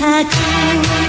lautan